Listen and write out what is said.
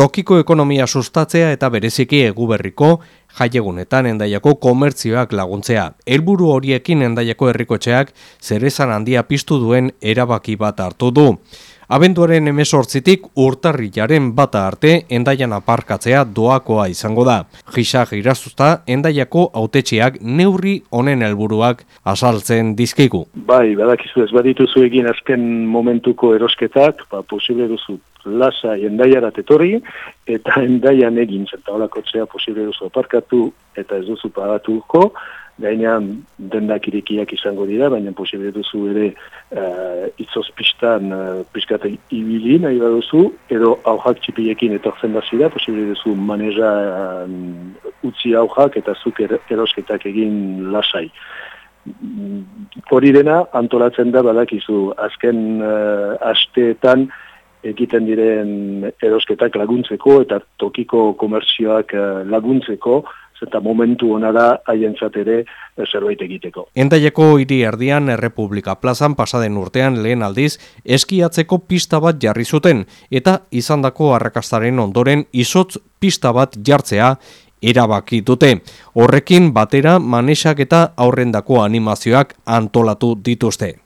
Tokiko ekonomia sustatzea eta bereziki eguberriko jaiegunetan endaiako komertzioak laguntzea. Helburu horiekin endaiako herrikotxeak zerezan handia piztu duen erabaki bat hartu du. Abenduaren emesortzitik urtarrilaren bata arte endaian aparkatzea doakoa izango da. Gisa girazuzta endaiako autetxeak neurri honen helburuak asaltzen dizkigu. Bai, badakizu ez badituzu egin azken momentuko erosketak, ba, posible duzu lasa endaiarat etorri, eta endaian egin zentaolakotzea posible duzu aparkatu eta ez duzu pagatuko, gainean dendak irikiak izango dira, baina posible duzu ere uh, itzoz pistan uh, ibili nahi baduzu, edo aujak txipiekin etortzen da zira, posible duzu maneja uh, utzi aujak eta zuk er erosketak egin lasai. Hori dena antolatzen da badakizu azken uh, asteetan egiten diren erosketak laguntzeko eta tokiko komerzioak laguntzeko, eta momentu hona da haientzat ere eh, zerbait egiteko. Endaieko hiri erdian Errepublika plazan pasaden urtean lehen aldiz eskiatzeko pista bat jarri zuten eta izandako arrakastaren ondoren izotz pista bat jartzea erabaki dute. Horrekin batera manesak eta aurrendako animazioak antolatu dituzte.